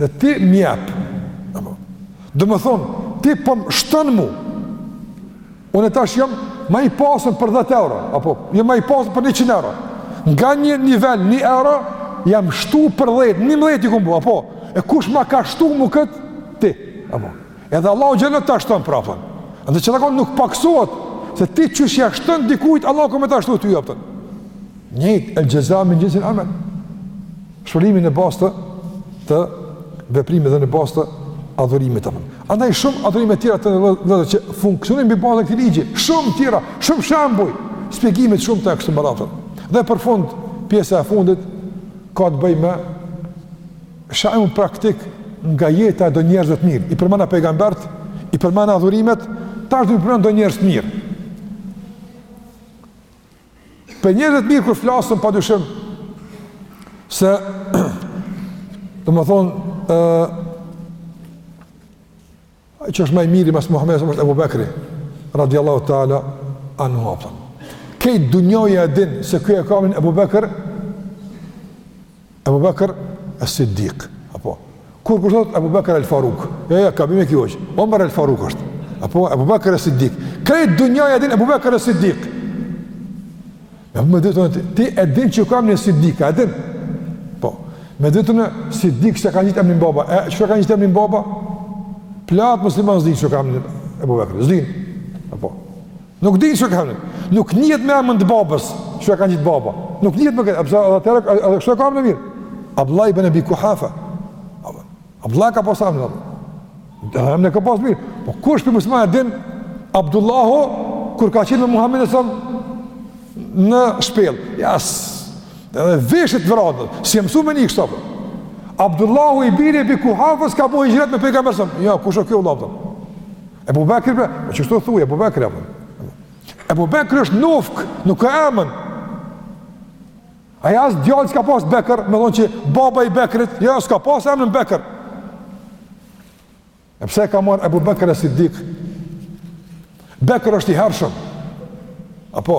Dhe ti më jep. Apo. Domethënë, ti po më shton mu. Unë e tash jam ma i pasun për 10 euro. Apo, jam ma i pasun për 100 euro. Nga një nivel, një euro, jam shtu për 10, njëmbëdhjetë i kom bo. Apo, e kush ma ka shtu mu këtë? Ti. Apo. Edhe Allahu xhel-le ta shton prapë, apo. Dhe që të konë nuk paksohet, se ti qysh ia shton dikujt, Allahu ka me ta shtu ty, apo. Njëjtë, el xheza min xhinsil amel. Shpërblimi në bazë të veprimit dhe në bazë të adhurimit të përnë. Andaj shumë adhurime tjera të në dhe dhe që funksionojnë në bazë të këtij ligji, shumë tjera, shumë shembuj, shpjegime shumë e kështu me radhë. Dhe për fund, pjesa e fundit, ka të bëjë me shembuj praktik nga jeta e do njerëzve të mirë. I përmena pejgamberët, i përmena adhurimet, tash i përmend do njerëz të mirë. Për njerëzit e mirë kur flasim, pa dyshim, se, domethënë, ai që është ma i miri mas Muhammedit s.a.v.s. është Ebu Bekri, radiallahu ta'ala, anhu, apo. Krejt dynjaja e din, se ky e ka emnin Ebu Bekri, Ebu Bekr e Siddiq, apo, kurrkush s'thot Ebu Bekr el Faruk, e, e, gabim kjo është, Omer el Faruk është, apo, Ebu Bekr e Siddiq, krejt dynjaja e din Ebu Bekr e Siddiq, domethënë ti, ti e din që e ka emnin Siddiq, e din, po, domethënë Siddiq s'ia ka njit emnin baba, e, qysh ia ka njit emnin baba, plot musliman s'di qysh e ka emnin Ebu Bekri, s'di, apo, Nuk din qysh e ka emnin. Nuk njihet me emrin të babës, që ia ka njit baba. Nuk njihet me këtë, pse atë atë kështu e kanë në mirë. Abdullah ibn Abi Kuhafa. Abdullah ka pasur emrin atë. Dhe emrin e ka pasur mirë. Po kush prej muslimanëve e din Abdullahu kur ka qenë me Muhamedin s.a.v.s. në shpellë. Jas. Edhe veshët t'i vret, s'je mësu me ni kështu. Abdullahu i biri i Ebi Kuhafës ka bo hixhret me pejgamberin. Ja, kush është ky vëllai? Ebu Bekri për, e qështu thuj, Ebu Bekri apo. Ebu Bekri është nofkë, nuk e emën. Ai as djalë s'ka pas Bekër, me thonë që baba i Bekrit, jo, s'ka pas emën Bekër. E pse e ka marrë Ebu Bekër es-Siddik? Bekër është i hershëm. Apo,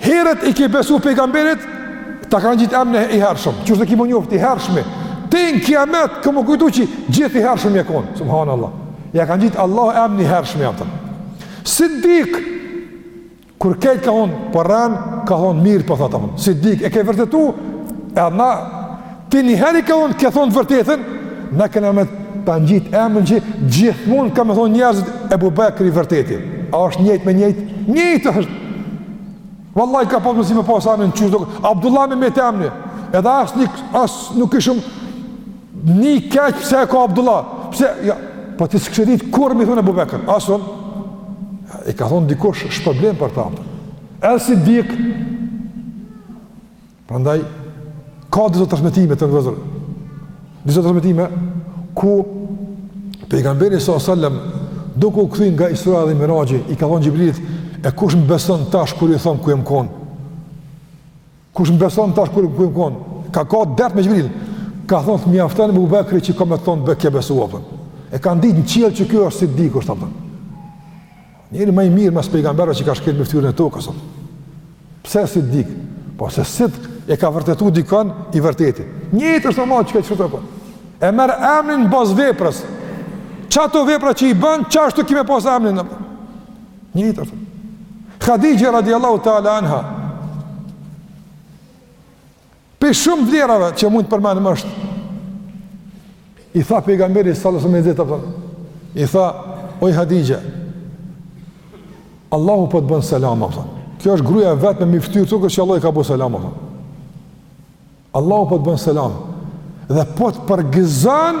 Herët i ke besu pejgamberit, ta kanë ngjitë emnin i hershëm, qështu ki m'u njoftë i hershmi, te në kiamet, ka m'u kujtu që gjithë i hershëm je konë, subhanallah, ja ka ngjitë Allahu emnin i hershmi, apëton. Siddik, kur krejt kanë thonë po rren, ka thonë mirë po thotë, kanë thonë Siddik, e ke vërtetu, edhe na, Ti njëheri ka thonë, ke thonë të vërtetën, na kena me ta ngjit emën që gjithmonë ka me thonë njerëzit Ebu Bekër i vërteti. A është njëjtë me njëjtë? Njëjtë është. Vallahi ka pasur si me pasë emnin qyshdo. Abdullah me met emni. Edhe asnjë, as nuk ish shumë keq pse e ka Abdullah. Pse, ja, po ti s'kishe ditë, kur m'i thonë Ebu Bekër? As unë? I ka thonë dikush është problem për ta. Es-Siddik, Prandaj, ka disa transmetime të ndëzër, disa transmetime, ku pejgamberi s.a.s. sallem, duke u kthy nga Isra dhe Miraxhi, i ka thonë Xhibrilit, e kush më beson tash kur i thom ku jem konë? Kush më beson tash kur ku jem konë? Ka ka dert me Xhibrilin, ka thonë të mjafton Ebu Bekri që ka me thonë dhe ke besu, apëton. E kanë ditë në qiell që ky është Siddiku, apëton. Njeri më i mirë mas pejgamberëve që ka shkel mbi fytyrën e tokës. Pse Siddik? Po se si e ka vërtetu dikon i vërteti. Njëjtë është normal që ka qëtë apo. E merr emnin n'bazë veprës. Qato vepra që i bën, qashtu ki me pas emnin apo. Njëjtë është. Hadixhja radiallahu ta'ala anha. Prej shumë vlerave që mund të përmenim është, i tha pejgamberi sallallahu alaihi wasallam i tha oj Hadixhe Allahu po të bën selam apo kjo është gruaja e vetme mbi fytyrë të tokës që Allahu i ka bo selam apo Allahu po të bën selam dhe po të përgëzon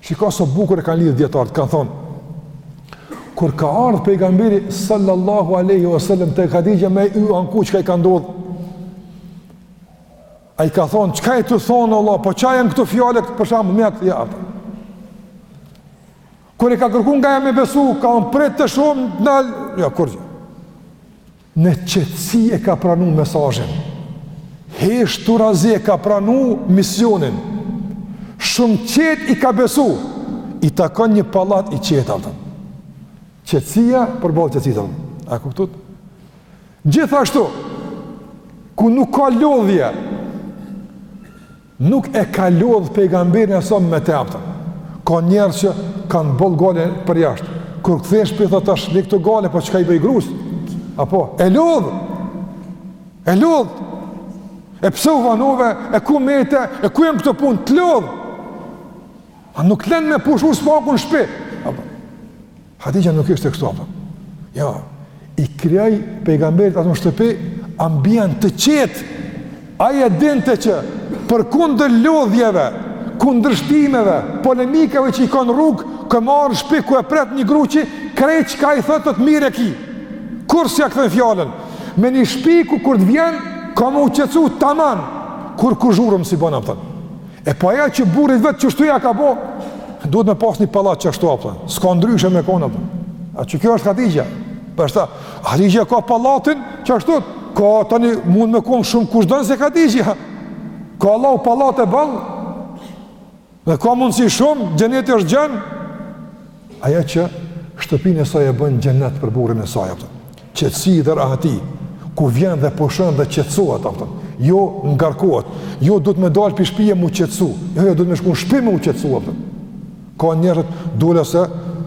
Shiko sa bukur e kanë lidhë dijetarët, kanë thonë, kur ka ardhë pejgamberi sallallahu aleyhi wa sallam te Hadixhja me ju anku çka i ka ndodhë, a i ka thonë, çka je tu thonë Allah, po ça janë këto fjalë për shembull, ja, atë. Kur i ka kërku nga ajo me besu, ka thonë prit të shumë, në, ja, kurrë. Në qetësi e ka pranu mesazhin, heshturazi e ka pranu misionin, shumë qetë i ka besu, i takon një pallat i qetë, apëton. Qetësia përballë qetësisë, apëton. A kuptut? Gjithashtu, ku nuk ka lodhje, Nuk e ka lodh pejgamberin a.s. me to, a kupton. Ka njerëz që kanë boll gajle përjashtë. Kur kthen në shpi, thotë tash le këto gajle, po çka i bëj grusë? Apo, e lodh! E lodh! E pse u vanove, e ku mete, e ku janë këto punë, të lodh! A nuk len me pushu së paku në shpi? Apo, Hadixha nuk ishte kështu, a kupton. Jo. I krijoi pejgamberit a.s. në shtëpi ambient të qetë. Ai e dinte që përkundër lodhjeve, kundërshtimeve, polemikave që i ka në rrugë, ka me ardh në shpi ku e pret një grua që krejt çka i thotë, thotë mirë e ki. Ku s'ja kthen fjalën, me një shtëpi ku kur të vjen, ka me u qetësu tamam kurrku zhurmë s'i bën, a kupton. E po aja që burrit vet qashtu ja ka bo, duhet me pas një pallat qashtu, a kupton, s'ka ndryshë me kon, a kupton. A që kjo është Hadixhja, për është ta, Hadixhja ka pallatin qashtu, ka tani mund me kon shumëkush domethënë si Hadixhja, ka Allahu pallate boll, dhe ka mundësi shumë, xheneti është i gjanë, Ajo që shtëpinë e saj e bën xhenet për burrin e saj, a kupton. Qetësi dhe rahati, ku vjen dhe pushon dhe qetësohet, a kupton. Jo ngarkohet, jo duhet me dal pi shpie me u qetësu. Jo, jo duhet me shku në shpi me u qetësu, a kupton. Ka njerëz dola se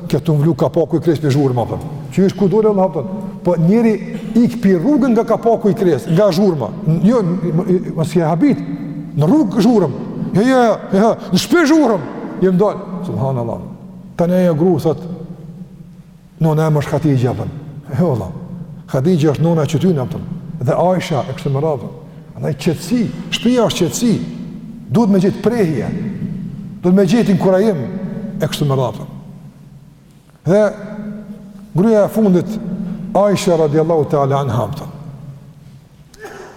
ke tu m'vlu kapaku i kresë pi zhurme, a kupton. Qysh ku dole, a kupton. Po njeri ik pi rrugën nga kapaku i kresë, nga zhurma. Jo, mos u habit. Në rrugë zhurmë. Jo, jo, jo, në shtëpi zhurmë. Jam dal. Subhanallahu. Tani ajo gru, thot, nona eme është Hatixhja, a kupton, jo vallah, Hatixhja është nona e qityne, a kupton, dhe Aisha, e kështu me radhë, andaj qetësi, shpija është qetësi, duhet me gjet prehje, duhet me gjet inkurajim, e kështu me radhë, dhe gruja e fundit, Aisha radiallahu ta'ala anha, a kupton,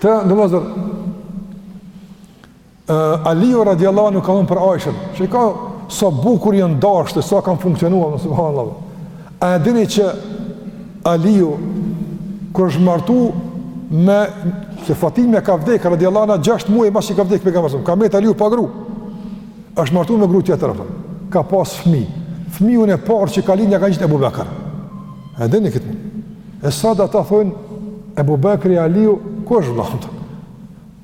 të ndëmëzër, Aliu radiallahu anhu ka thënë për Aishën, shiko sa sa bukur janë dashtë, sa sa kanë funksionuar, në subhanallahu. A e dini që Aliu, kur është martu me, se Fatime ka vdek, radiallahu anha, gjashtë muaj mas që ka vdek, pejgamberi a.s., ka met Aliu pa gru, është martu me gru tjetër, a kupton. ka pas fmi, fmiun e parë që ka lind ja ka ngjit Ebu Bekër. A e dini këtë? E sot ata thonë, Ebu Bekri e Aliu, ku është vëndë?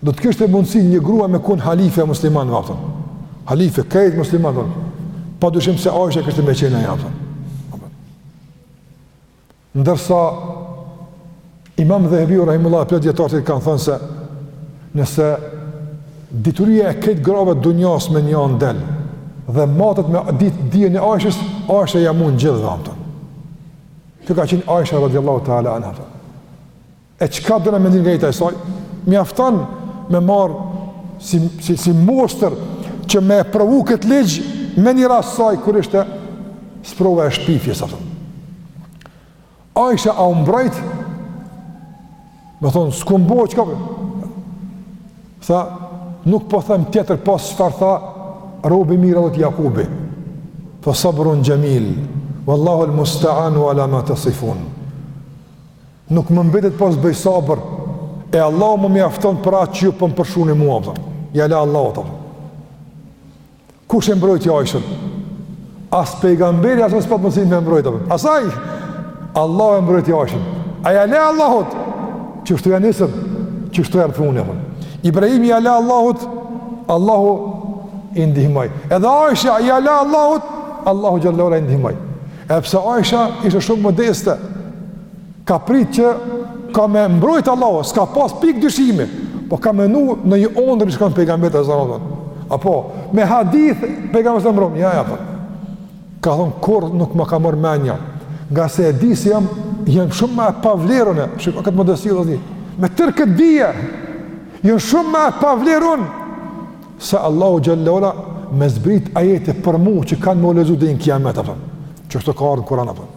Do të kishte mundësi një grua me kon halife e muslimanëve, a kupton. Halife e krejt muslimanëve, a kupton. Pa dyshim se Aisha kishte me qenë ajo, a kupton. Ndërsa, imam Dhehebiu rahimehullah, po dijetarët kanë thënë se, nëse dituria e krejt grave të dunjas me një anë del, dhe matet me dit dijen e Aishës, Aisha ja mun gjithëve, a kupton. Kjo ka qenë Aisha radiallahu ta'ala anha, a kupton. E çka dona me ndi nga jeta e saj? Mjafton me marr si si si mostër që me provu këtë ligj me një rast saj kur ishte sprova e shpifjes apëton. Aisha a u mbrojt? Me thonë, s'kom bo, çka po? Tha, nuk po them tjetër pos çfarë tha robi i mirë i Allahut, Jakubi. Fa sabrun xhemil, vallahu al-musta'anu ala ma tesifun. Nuk më mbetet pos të bëj sabër, e Allahu më mjafton për atë që ju po më përshkruni mua, po. Ia la Allahut. Kush e mbrojti Aishën? As pejgamberi s'pat mundësi me mbrojt. Asaj Allahu e mbrojti Aishën. Ajo ia la Allahut, qështu ia nisëm, qështu janë thunë, po. Ibrahimi ia la Allahut, Allahu i ndihmoi. Edhe Aisha ia la Allahut, Allahu xhelle ve ala i ndihmoi. E pse Aisha ishte shumë modeste, Ka prit që ka me mbrojt Allahu, s'ka pas pik dyshimi, po ka menu në një ondërr i shkon pejgamberit zërë, apo me hadith pejgamberi e mbrojt, ja, ja, për. ka thonë, kurrë nuk ma ka marrë menja, ngase e di se jam, jam shumë ma e pavlerë unë, shiko këtë modesti dhe me tërë këtë dije, jam shumë ma e pavlerë unë, se Allahu xhelle ve ala me zbrit ajete për mu që kanë me u lexu deri në kiamet, apëton, qështu ka ardh në Kuran, apëton.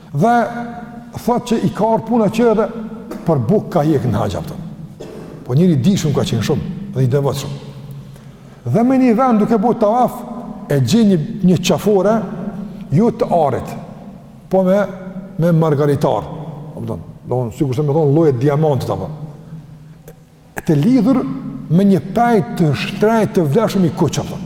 Dhe thotë që i ka ardh puna që edhe për buk ka hjek në haxh apëton. Po njeri i dijshëm ka qenë shumë dhe i devotshëm. Dhe me një vend duke bo tavaf, e gjen një, një qafore, jo jo të arit, po me, me margaritar. Apëton, domthon sikurse me thonë lloje diamantit apëton. E të lidhur me një pej të shtrejt të vlefshëm i kuq apëton.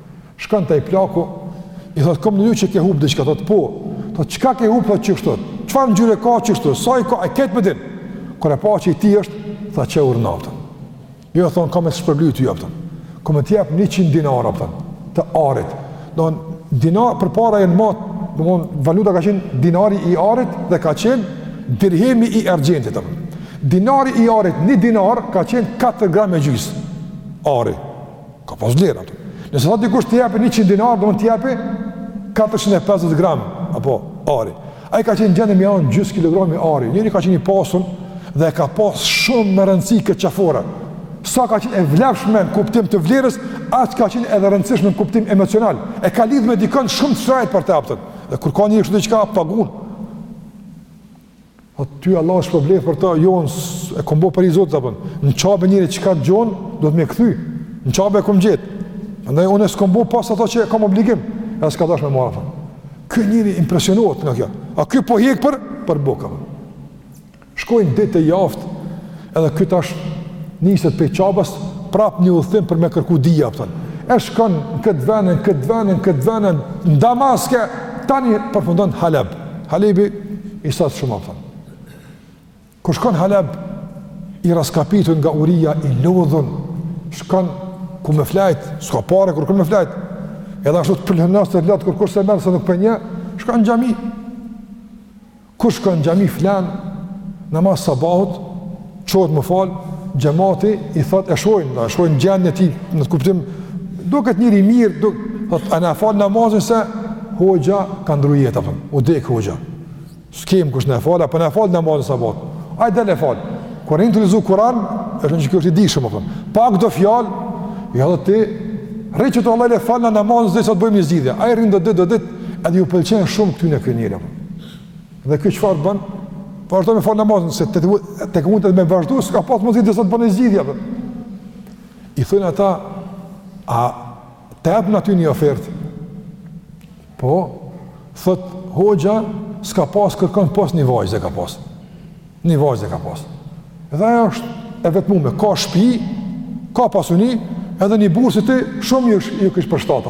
Shkon te ai plaku, i thot kom ndëgju që ke hup diçka, thot po. Po çka ke hup, thot qështu. Çfarë ngjyre ka? Qështu. Sa i ka? E ket me din. Kur e pa që i tij është, tha qe, urdhno, apëton. Jo thon kam me të shpërbly, apo. Kom me të jap 100 dinar apo të arit. Don dinar përpara janë mat, domthon valuta ka qenë dinari i arit dhe ka qenë dirhemi i argjentit apo. Dinari i arit, një dinar ka qenë 4 gram e gjys. Ari. Ka pas vlerë ato. Nëse thotë dikush të japi 100 dinar, domthon të japi 450 gram apo ari. Ai ka qenë në gjendje me ia dhon gjys kilogrami ari. Njeri ka qenë i pasun dhe e ka pas shumë me rëndësi këtë qafore. Sa ka qenë e vlefshme në kuptim të vlerës, aq ka qenë edhe e rëndësishme në kuptim emocional. E ka lidhë me dikën shumë të shtrajt për të apëton. Dhe kur ka një kështu diçka, pagun. O po ty Allah është problem për ta, jo e kom bërë për hir Zotit, a kupton. Në Qabe njeri çka të gjon, duhet me kthy, në Qabe e kom gjet, andaj unë veç kom bo bash ato që e kom obligim, e s'ka dasht me marrë, a kupton. Ky njeri impresionohet nga kjo, a ky po hjek për, për bukë, a kupton. Shkojnë ditë e javë, Edhe ky tash niset prej Qabes, prap një udhëtim për me kërku dija, a kupton. E shkon në këtë ven e n'këtë ven e n'këtë ven, në Damask e tani përfundon Haleb. Halebi i sotshëm, a kupton. Kur shkon Haleb, i rraskapitun nga uria, i lodhun, shkon ku me flejt, s'ka pare kurrku me flejt, edhe ashtu të pluhnost, të lodht kurrkush s'e merr se nuk po e njeh, shkon në xhami, Kur shkon në xhami flen namaz sabahut, çohet me fal, xhemati i thotë e shohin, e shohin gjendjen e tij në të kuptim duket njeri i mirë, do thotë a na fal namazin se hoxha ka ndrru jetë apo u dek hoxha. S'kem kush na fal, apo na fal namazin sabahut. Ai del e fal. Kur e nijn tu lexu Kur'an, e shohin që i dijshëm apo. Pak do fjalë, ja do ti për hir të Allahut e fal namazin derisa t' bëjmë zgjidhje. Ai rrin do ditë do ditë, edhe ju pëlqen shumë këtyne njerëzve. Dhe ky çfarë bën? Vazhdon me falë namazin, se të të këmën të me vazhdu, s'ka pasë mundësi derisa t'bëjnë ni zgjidhje, apo. I thonë ata, a ta bëjmë na ty një ofertë? Po, thotë, hoxha, s'ka pasë kërkon, veç një vajzë e ka pasë. Një vajzë e ka pasë. Dhe ajo është e vetëmume, ka shpi, ka pasuni, edhe një burrë si ti, shumë ju, ju kish përshtat.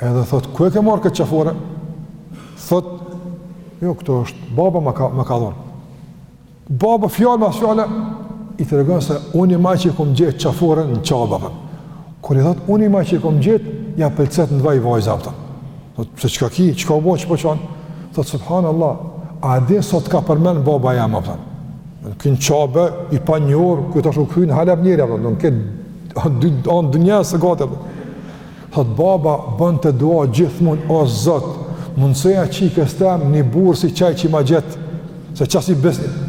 Edhe thot, ku e ke marrë këtë qafore? Thot, jo, këto është, baba ma ka, ka dhonë. Baba, fjalë mas fjale, i tregon se unë jom aj që e kom gjet qaforen në Qabe, thot. Kur i thot, unë jom aj që e kom gjet, ja pëlcet në vaj vajza, thot. Thot, se çka ki, çka u bo që po qan? Thot, subhanallah, a di sa t'ka përmen baba jem, thot. U kon n'Qabe, i pa një orë, këtë ashtë u kthy në Halep njeri, thot, në këtë, anë dë njësë, gati, thot. Thotë baba bënte dua gjithmonë o Zot mundësoja çikës tem një burrë si qaj që ma gjet se qasi besniki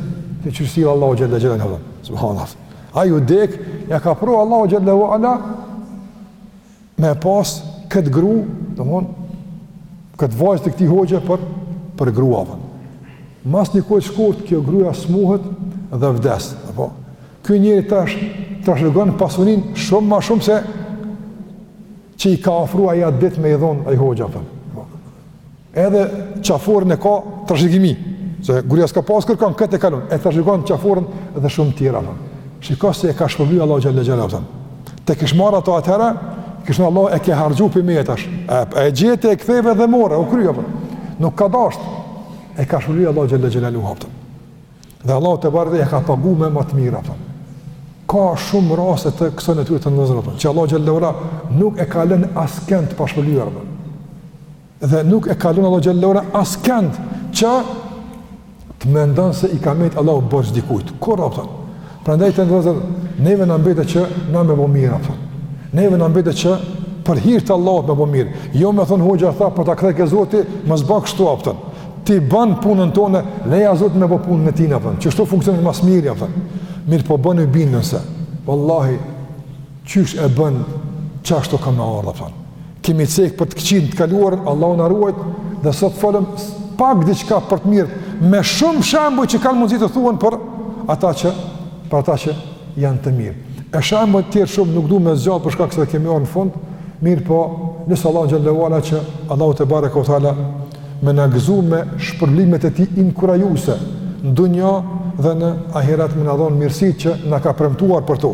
vështirë, Allahu xhele xhelaluhu, subhanallah ai u dek, ja ka pru Allahu xhele ue ala me pas këtë gru domethon këtë vajzë të këtij hoxhe për, për grua për. mas një kohë shkurt kjo gruja smuhet dhe vdes apo? Ky njeri tash trashëgon pasunin shumë ma shumë se që i ka ofru ai atë ditë me i dhonë ai hoxha apo. Edhe qaforën e ka trashëgim, se gruja s'ka pas kërkan, këtë e kalon, e trashëgon qaforën dhe shumë tjera apo. Shiko si e ka shpërbly Allah xhelle xhelaluhu apo. T'i kish marrë ato atëhera, kish në Allah e ke harxhu për me e tash. E, e gjete e ktheve dhe mor, u kry apo. Nuk ka dasht, e ka shpërbly Allah xhelle xhelaluhu apo. Dhe Allahu tebareke e ka pagu me ma të mira, a kupton. Ka shumë raste të kësaj natyre të nderuar, a kupton, që Allahu xhelle ue ala nuk e ka lënë askënd të pashpërblyer, a kupton. Dhe nuk e ka lënë Allahu xhelle ue ala askënd që të mendon se i ka mejt Allahu borxh dikujt. Kurrë, a kupton? Prandaj të nderuar, neve na mbetet që na me bo mirë, a kupton. Neve na mbetet që për hir të Allahut me bo mirë. Jo me thonë hoxha tha, për po ta kthej ke Zoti, mos ba kështu, a kupton. Ti ban punën tonde, leja Zotit me bo punën e tina, a kupton. Qështu funksionon ma s'miri, a kupton. Mirëpo bëne i bindun se. Wallahi, qysh e bën, qashtu ka me ardhë, a kupton. Kemi cek për të keqen të kaluar, Allahu na ruajt, dhe sot folëm pak diçka për të mirë, me shumë shembuj që kanë mund të thuhen për ata që, për ata që janë të mirë. E shembuj të tjerë shumë nuk du me zgjatë për shkak se kemi orën në fund, mirëpo lusim Allahun xhelle ue ala që Allahu tebareke ue teala me na gëzu me shpërblimet e tij inkurajuse në dunja dhe në ahirat me na dhonë mirësitë që na ka premtuar për to.